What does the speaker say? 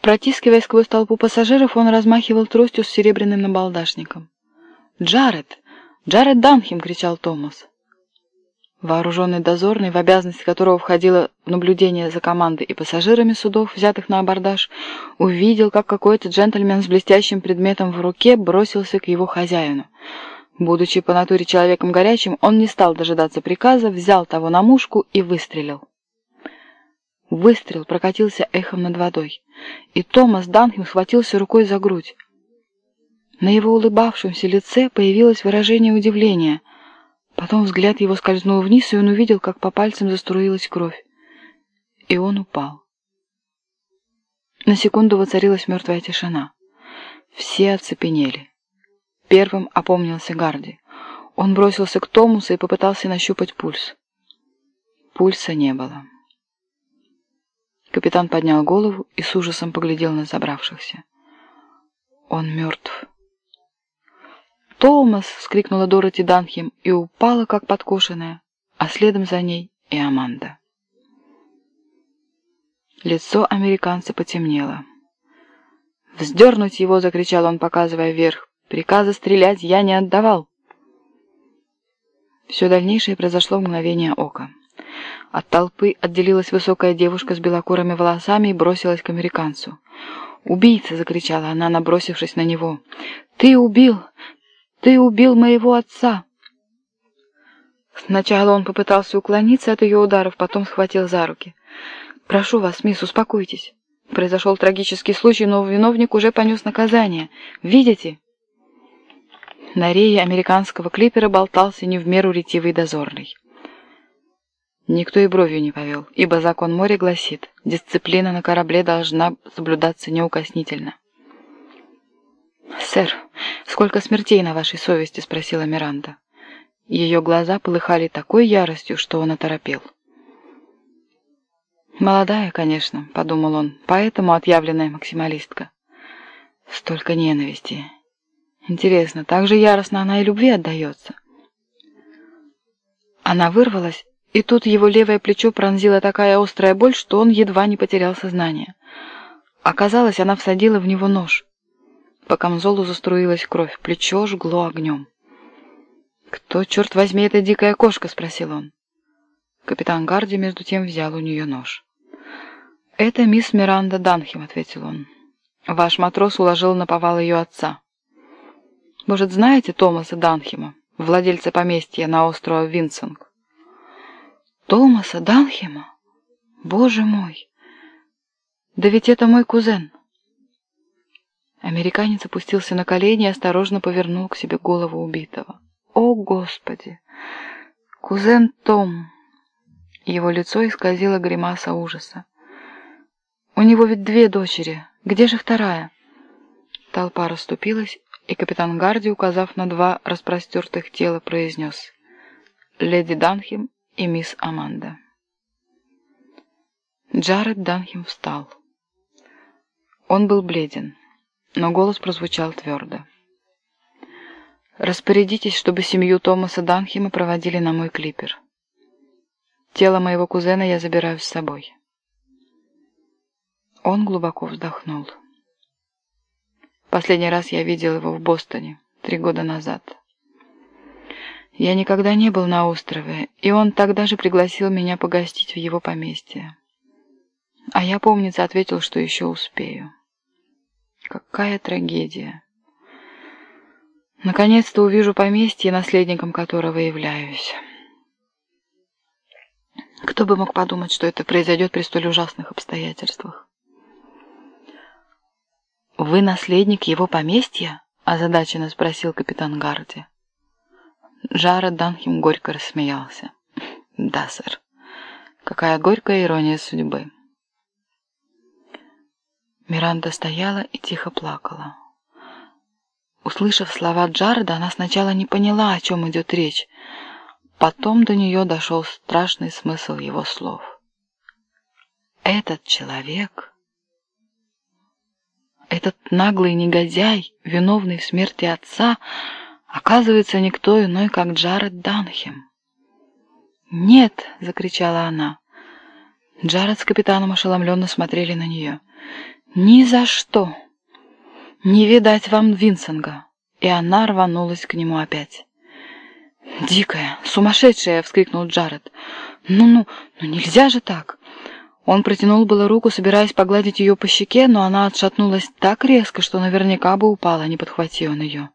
Протискиваясь сквозь толпу пассажиров, он размахивал тростью с серебряным набалдашником. «Джаред! Джаред Данхем!» — кричал Томас. Вооруженный дозорный, в обязанности которого входило наблюдение за командой и пассажирами судов, взятых на абордаж, увидел, как какой-то джентльмен с блестящим предметом в руке бросился к его хозяину. Будучи по натуре человеком горячим, он не стал дожидаться приказа, взял того на мушку и выстрелил. Выстрел прокатился эхом над водой, и Томас Данхем схватился рукой за грудь. На его улыбавшемся лице появилось выражение удивления — Потом взгляд его скользнул вниз, и он увидел, как по пальцам заструилась кровь. И он упал. На секунду воцарилась мертвая тишина. Все оцепенели. Первым опомнился Гарди. Он бросился к Томусу и попытался нащупать пульс. Пульса не было. Капитан поднял голову и с ужасом поглядел на собравшихся. Он мертв. «Томас!» — вскрикнула Дороти Данхем и упала, как подкошенная, а следом за ней и Аманда. Лицо американца потемнело. «Вздернуть его!» — закричал он, показывая вверх. «Приказа стрелять я не отдавал!» Все дальнейшее произошло в мгновение ока. От толпы отделилась высокая девушка с белокурыми волосами и бросилась к американцу. «Убийца!» — закричала она, набросившись на него. «Ты убил! Ты убил моего отца!» Сначала он попытался уклониться от ее ударов, потом схватил за руки. «Прошу вас, мисс, успокойтесь. Произошел трагический случай, но виновник уже понес наказание. Видите?» На рее американского клипера болтался не в меру ретивый дозорный. Никто и бровью не повел, ибо закон моря гласит, дисциплина на корабле должна соблюдаться неукоснительно. «Сэр, сколько смертей на вашей совести?» — спросила Миранда. Ее глаза полыхали такой яростью, что он оторопел. «Молодая, конечно», — подумал он, — «поэтому отъявленная максималистка. Столько ненависти. Интересно, так же яростно она и любви отдается?» Она вырвалась, и тут его левое плечо пронзила такая острая боль, что он едва не потерял сознание. Оказалось, она всадила в него нож. По камзолу заструилась кровь, плечо жгло огнем. «Кто, черт возьми, эта дикая кошка?» — спросил он. Капитан Гарди между тем взял у нее нож. «Это мисс Миранда Данхем», — ответил он. «Ваш матрос уложил на повал ее отца. Может, знаете Томаса Данхема, владельца поместья на острове Винсинг?» «Томаса Данхема? Боже мой! Да ведь это мой кузен!» Американец опустился на колени и осторожно повернул к себе голову убитого. «О, Господи! Кузен Том!» Его лицо исказило гримаса ужаса. «У него ведь две дочери. Где же вторая?» Толпа расступилась, и капитан Гарди, указав на два распростертых тела, произнес «Леди Данхем и мисс Аманда». Джаред Данхем встал. Он был бледен но голос прозвучал твердо. «Распорядитесь, чтобы семью Томаса Данхема проводили на мой клипер. Тело моего кузена я забираю с собой». Он глубоко вздохнул. Последний раз я видел его в Бостоне, три года назад. Я никогда не был на острове, и он тогда же пригласил меня погостить в его поместье. А я, помнится, ответил, что еще успею. Какая трагедия. Наконец-то увижу поместье, наследником которого являюсь. Кто бы мог подумать, что это произойдет при столь ужасных обстоятельствах? «Вы наследник его поместья?» – озадаченно спросил капитан Гарди. Джаред Данхем горько рассмеялся. «Да, сэр. Какая горькая ирония судьбы». Миранда стояла и тихо плакала. Услышав слова Джареда, она сначала не поняла, о чем идет речь. Потом до нее дошел страшный смысл его слов. Этот человек, этот наглый негодяй, виновный в смерти отца, оказывается никто иной, как Джаред Данхем. «Нет!» — закричала она. Джаред с капитаном ошеломленно смотрели на нее. «Ни за что! Не видать вам Винсенга!» И она рванулась к нему опять. «Дикая, сумасшедшая!» — вскрикнул Джаред. «Ну-ну, ну нельзя же так!» Он протянул было руку, собираясь погладить ее по щеке, но она отшатнулась так резко, что наверняка бы упала, не подхвати он ее.